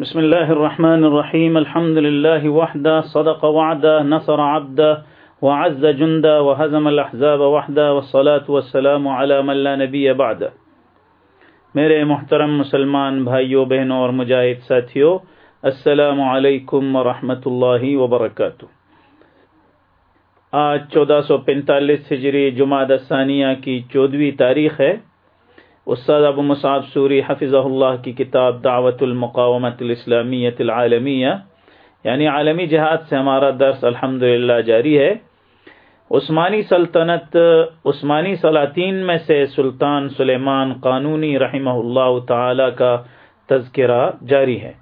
بسم الله الرحمن الرحيم الحمد لله وحده صدق وعده نصر عبده وعز جنده وهزم الأحزاب وحده والصلاة والسلام على من لا نبي بعده میرے محترم مسلمان بھائیوں، بہنوں اور مجاہد ساتھیوں، السلام علیکم ورحمۃ اللہ وبرکاتہ. آج چودہ سو پینتالیس ہجری جمعہ ثانیہ کی چودہویں تاریخ ہے۔ استاد ابو مصعب سوری حفظ اللہ کی کتاب دعوت المقامت الاسلامیت العالمیہ یعنی عالمی جہاد سے ہمارا درس الحمد جاری ہے۔ عثمانی سلطنت، عثمانی سلاطین میں سے سلطان سلیمان قانونی رحمہ اللہ تعالی کا تذکرہ جاری ہے۔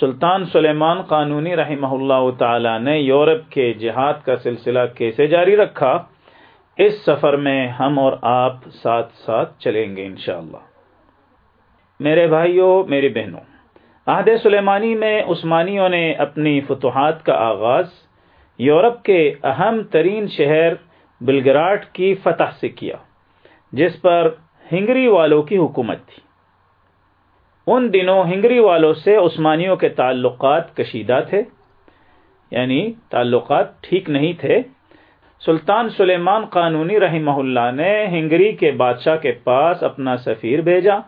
سلطان سلیمان قانونی رحمہ اللہ تعالی نے یورپ کے جہاد کا سلسلہ کیسے جاری رکھا؟ اس سفر میں ہم اور آپ ساتھ ساتھ چلیں گے انشاءاللہ۔ میرے بھائیوں، میری بہنوں، عہد سلیمانی میں عثمانیوں نے اپنی فتوحات کا آغاز یورپ کے اہم ترین شہر بلگراٹ کی فتح سے کیا، جس پر ہنگری والوں کی حکومت تھی۔ ان دنوں ہنگری والوں سے عثمانیوں کے تعلقات کشیدہ تھے یعنی تعلقات ٹھیک نہیں تھے۔ سلطان سلیمان قانونی رحمہ اللہ نے ہنگری کے بادشاہ کے پاس اپنا سفیر بھیجا،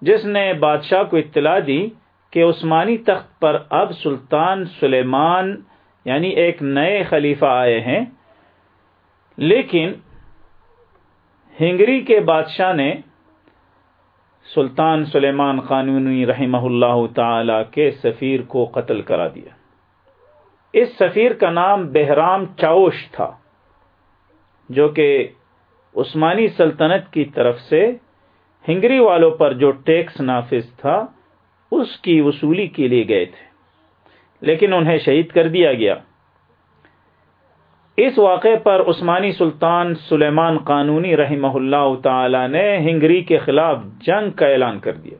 جس نے بادشاہ کو اطلاع دی کہ عثمانی تخت پر اب سلطان سلیمان یعنی ایک نئے خلیفہ آئے ہیں۔ لیکن ہنگری کے بادشاہ نے سلطان سلیمان قانونی رحمہ اللہ تعالی کے سفیر کو قتل کرا دیا۔ اس سفیر کا نام بہرام چاوش تھا، جو کہ عثمانی سلطنت کی طرف سے ہنگری والوں پر جو ٹیکس نافذ تھا، اس کی وصولی کے لیے گئے تھے، لیکن انہیں شہید کر دیا گیا۔ اس واقعے پر عثمانی سلطان سلیمان قانونی رحمہ اللہ تعالی نے ہنگری کے خلاف جنگ کا اعلان کر دیا۔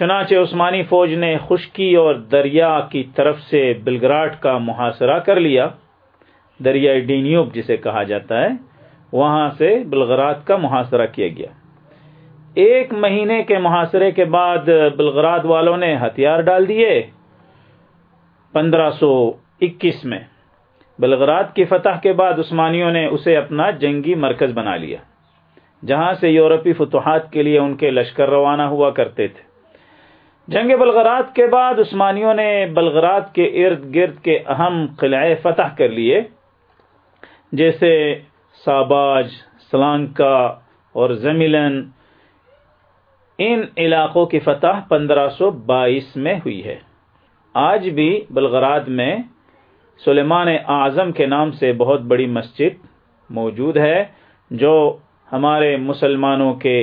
چنانچہ عثمانی فوج نے خشکی اور دریا کی طرف سے بلگراٹ کا محاصرہ کر لیا۔ دریائے ڈینیوب جسے کہا جاتا ہے، وہاں سے بلغرات کا محاصرہ کیا گیا۔ ایک مہینے کے محاصرے کے بعد بلغراد والوں نے ہتھیار ڈال دیے۔ پندرہ سو اکیس میں بلغراد کی فتح کے بعد عثمانیوں نے اسے اپنا جنگی مرکز بنا لیا، جہاں سے یورپی فتوحات کے لیے ان کے لشکر روانہ ہوا کرتے تھے۔ جنگ بلغرات کے بعد عثمانیوں نے بلغرات کے ارد گرد کے اہم قلعے فتح کر لیے، جیسے ساباج، سلانکا اور زمیلن ان علاقوں کی فتح پندرہ سو بائیس میں ہوئی ہے۔ آج بھی بلغراد میں سلیمان اعظم کے نام سے بہت بڑی مسجد موجود ہے، جو ہمارے مسلمانوں کے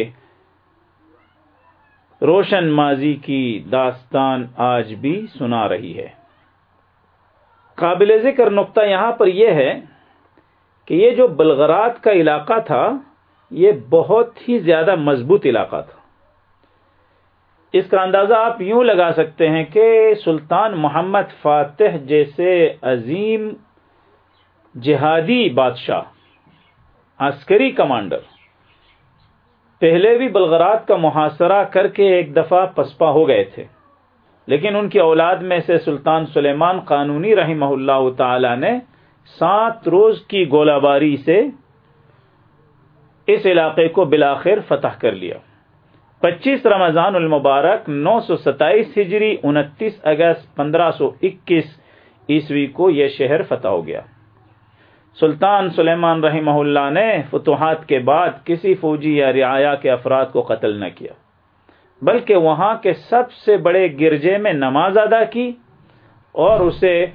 روشن ماضی کی داستان آج بھی سنا رہی ہے۔ قابل ذکر نقطہ یہاں پر یہ ہے کہ یہ جو بلغرات کا علاقہ تھا، یہ بہت ہی زیادہ مضبوط علاقہ تھا۔ اس کا اندازہ آپ یوں لگا سکتے ہیں کہ سلطان محمد فاتح جیسے عظیم جہادی بادشاہ، عسکری کمانڈر پہلے بھی بلغرات کا محاصرہ کر کے ایک دفعہ پسپا ہو گئے تھے۔ لیکن ان کی اولاد میں سے سلطان سلیمان قانونی رحمہ اللہ تعالی نے سات روز کی گولہ باری سے اس علاقے کو بلاخر فتح کر لیا۔ پچیس رمضان المبارک نو سو ستائیس ہجری انتیس اگست پندرہ سو اکیس عیسوی کو یہ شہر فتح ہو گیا۔ سلطان سلیمان رحمہ اللہ نے فتوحات کے بعد کسی فوجی یا رعایا کے افراد کو قتل نہ کیا۔ بلکہ وہاں کے سب سے بڑے گرجے میں نماز ادا کی اور اسے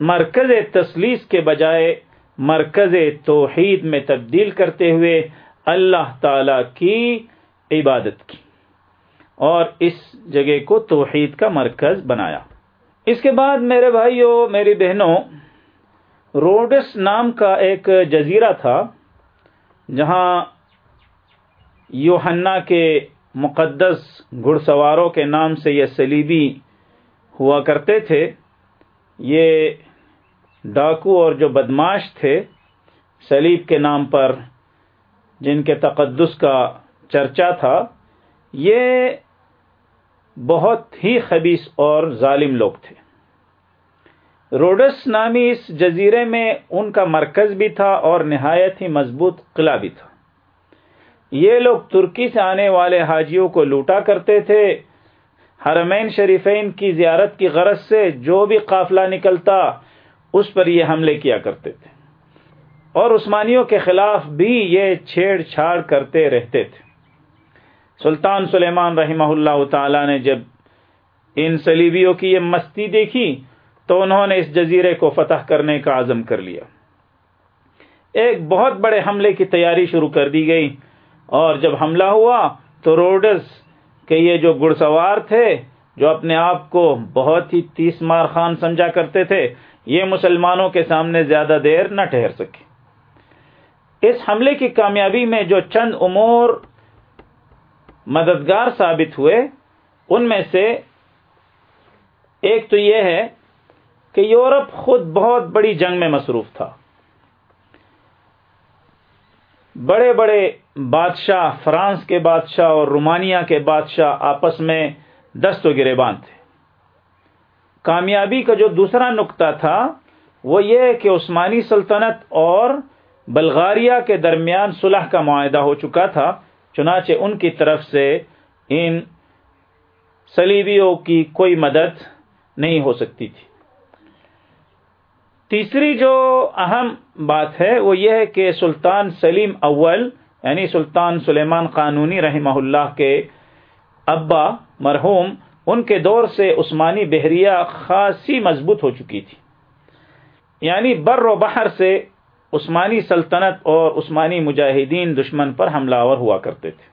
مرکز تسلیس کے بجائے مرکز توحید میں تبدیل کرتے ہوئے اللہ تعالی کی عبادت کی اور اس جگہ کو توحید کا مرکز بنایا۔ اس کے بعد میرے بھائیوں میری بہنوں روڈس نام کا ایک جزیرہ تھا، جہاں یوہنا کے مقدس گھڑ سواروں کے نام سے یہ سلیبی ہوا کرتے تھے۔ یہ ڈاکو اور جو بدماش تھے سلیب کے نام پر جن کے تقدس کا چرچا تھا، یہ بہت ہی خبیص اور ظالم لوگ تھے۔ روڈس نامی اس جزیرے میں ان کا مرکز بھی تھا اور نہایت ہی مضبوط قلعہ بھی تھا۔ یہ لوگ ترکی سے آنے والے حاجیوں کو لوٹا کرتے تھے۔ حرمین شریفین کی زیارت کی غرض سے جو بھی قافلہ نکلتا، اس پر یہ حملے کیا کرتے تھے۔ اور عثمانیوں کے خلاف بھی یہ چھیڑ چھاڑ کرتے رہتے تھے۔ سلطان سلیمان رحمہ اللہ تعالی نے جب ان سلیبیوں کی یہ مستی دیکھی تو انہوں نے اس جزیرے کو فتح کرنے کا عزم کر لیا۔ ایک بہت بڑے حملے کی تیاری شروع کر دی گئی اور جب حملہ ہوا تو روڈز کے یہ جو گڑ سوار تھے جو اپنے آپ کو بہت ہی تیس مار خان سمجھا کرتے تھے، یہ مسلمانوں کے سامنے زیادہ دیر نہ ٹھہر سکے۔ اس حملے کی کامیابی میں جو چند امور مددگار ثابت ہوئے، ان میں سے ایک تو یہ ہے کہ یورپ خود بہت بڑی جنگ میں مصروف تھا۔ بڑے بڑے بادشاہ، فرانس کے بادشاہ اور رومانیہ کے بادشاہ آپس میں دست و گرے تھے۔ کامیابی کا جو دوسرا نقطہ تھا، وہ یہ کہ عثمانی سلطنت اور بلغاریہ کے درمیان صلح کا معاہدہ ہو چکا تھا، چنانچہ ان کی طرف سے ان سلیبیوں کی کوئی مدد نہیں ہو سکتی تھی۔ تیسری جو اہم بات ہے وہ یہ ہے کہ سلطان سلیم اول یعنی سلطان سلیمان قانونی رحمہ اللہ کے ابا مرحوم، ان کے دور سے عثمانی بحریہ خاصی مضبوط ہو چکی تھی۔ یعنی بر و بحر سے عثمانی سلطنت اور عثمانی مجاہدین دشمن پر حملہ آور ہوا کرتے تھے۔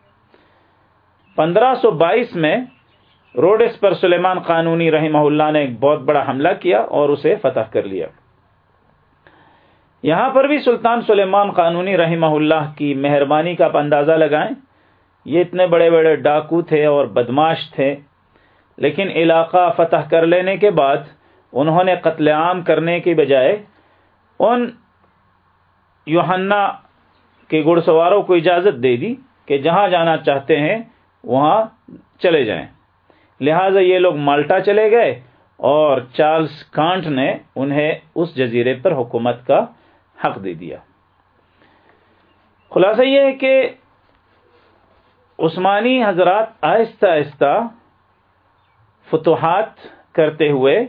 پندرہ سو بائیس میں روڈس پر سلیمان قانونی رحمہ اللہ نے ایک بہت بڑا حملہ کیا اور اسے فتح کر لیا۔ یہاں پر بھی سلطان سلیمان قانونی رحمہ اللہ کی مہربانی کا آپ اندازہ لگائیں۔ یہ اتنے بڑے بڑے ڈاکو تھے اور بدماش تھے، لیکن علاقہ فتح کر لینے کے بعد انہوں نے قتل عام کرنے کی بجائے ان یوہنا کے گھڑ سواروں کو اجازت دے دی کہ جہاں جانا چاہتے ہیں، وہاں چلے جائیں۔ لہذا یہ لوگ مالٹا چلے گئے اور چارلز کانٹ نے انہیں اس جزیرے پر حکومت کا حق دے دیا۔ خلاصہ یہ ہے کہ عثمانی حضرات آہستہ آہستہ فتوحات کرتے ہوئے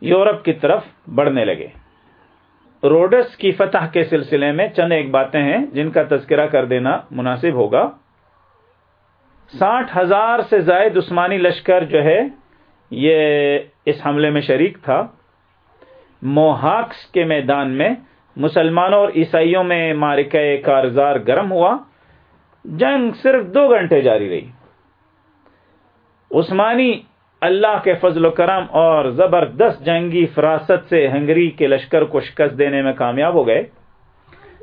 یورپ کی طرف بڑھنے لگے۔ روڈس کی فتح کے سلسلے میں چند ایک باتیں ہیں جن کا تذکرہ کر دینا مناسب ہوگا۔ ساٹھ ہزار سے زائد عثمانی لشکر جو ہے، یہ اس حملے میں شریک تھا۔ موہاکس کے میدان میں مسلمانوں اور عیسائیوں میں مارکہ کارزار گرم ہوا۔ جنگ صرف دو گھنٹے جاری رہی۔ عثمانی اللہ کے فضل و کرم اور زبردست جنگی فراست سے ہنگری کے لشکر کو شکست دینے میں کامیاب ہو گئے۔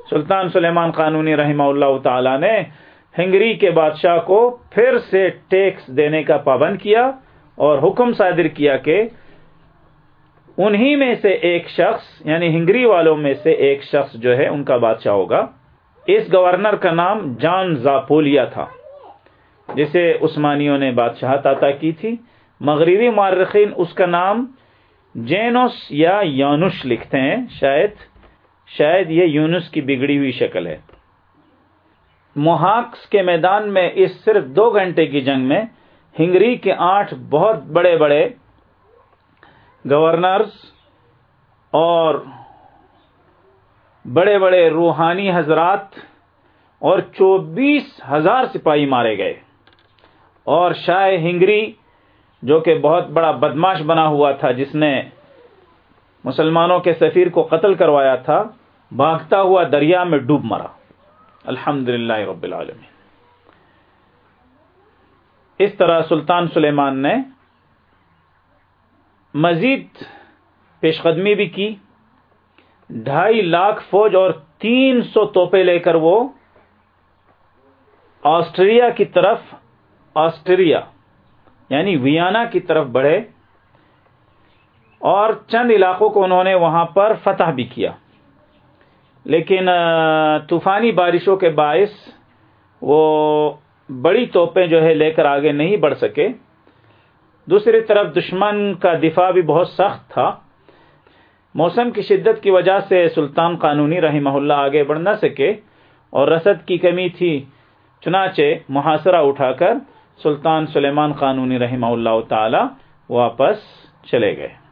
سلطان سلیمان قانونی رحمہ اللہ تعالی نے ہنگری کے بادشاہ کو پھر سے ٹیکس دینے کا پابند کیا اور حکم صادر کیا کہ انہی میں سے ایک شخص یعنی ہنگری والوں میں سے ایک شخص جو ہے، ان کا بادشاہ ہوگا۔ اس گورنر کا نام جان زاپولیا تھا، جسے عثمانیوں نے بادشاہت عطا کی تھی۔ مغربی مارخین اس کا نام جینوس یا یونس لکھتے ہیں۔ شاید شاید یہ یونس کی بگڑی ہوئی شکل ہے۔ موہاکس کے میدان میں اس صرف دو گھنٹے کی جنگ میں ہنگری کے آٹھ بہت بڑے بڑے گورنرز اور بڑے بڑے روحانی حضرات اور چوبیس ہزار سپاہی مارے گئے اور شاہ ہنگری جو کہ بہت بڑا بدماش بنا ہوا تھا، جس نے مسلمانوں کے سفیر کو قتل کروایا تھا، بھاگتا ہوا دریا میں ڈوب مرا۔ الحمد رب العالمین۔ اس طرح سلطان سلیمان نے مزید پیش قدمی بھی کی۔ ڈھائی لاکھ فوج اور تین سو توپے لے کر وہ آسٹریا کی طرف، آسٹریا یعنی ویانا کی طرف بڑھے اور چند علاقوں کو انہوں نے وہاں پر فتح بھی کیا۔ لیکن طوفانی بارشوں کے باعث وہ بڑی توپیں جو ہے لے کر آگے نہیں بڑھ سکے۔ دوسری طرف دشمن کا دفاع بھی بہت سخت تھا۔ موسم کی شدت کی وجہ سے سلطان قانونی رحمہ اللہ آگے بڑھ نہ سکے اور رسد کی کمی تھی۔ چنانچہ محاصرہ اٹھا کر سلطان سلیمان قانونی رحمہ اللہ تعالی واپس چلے گئے۔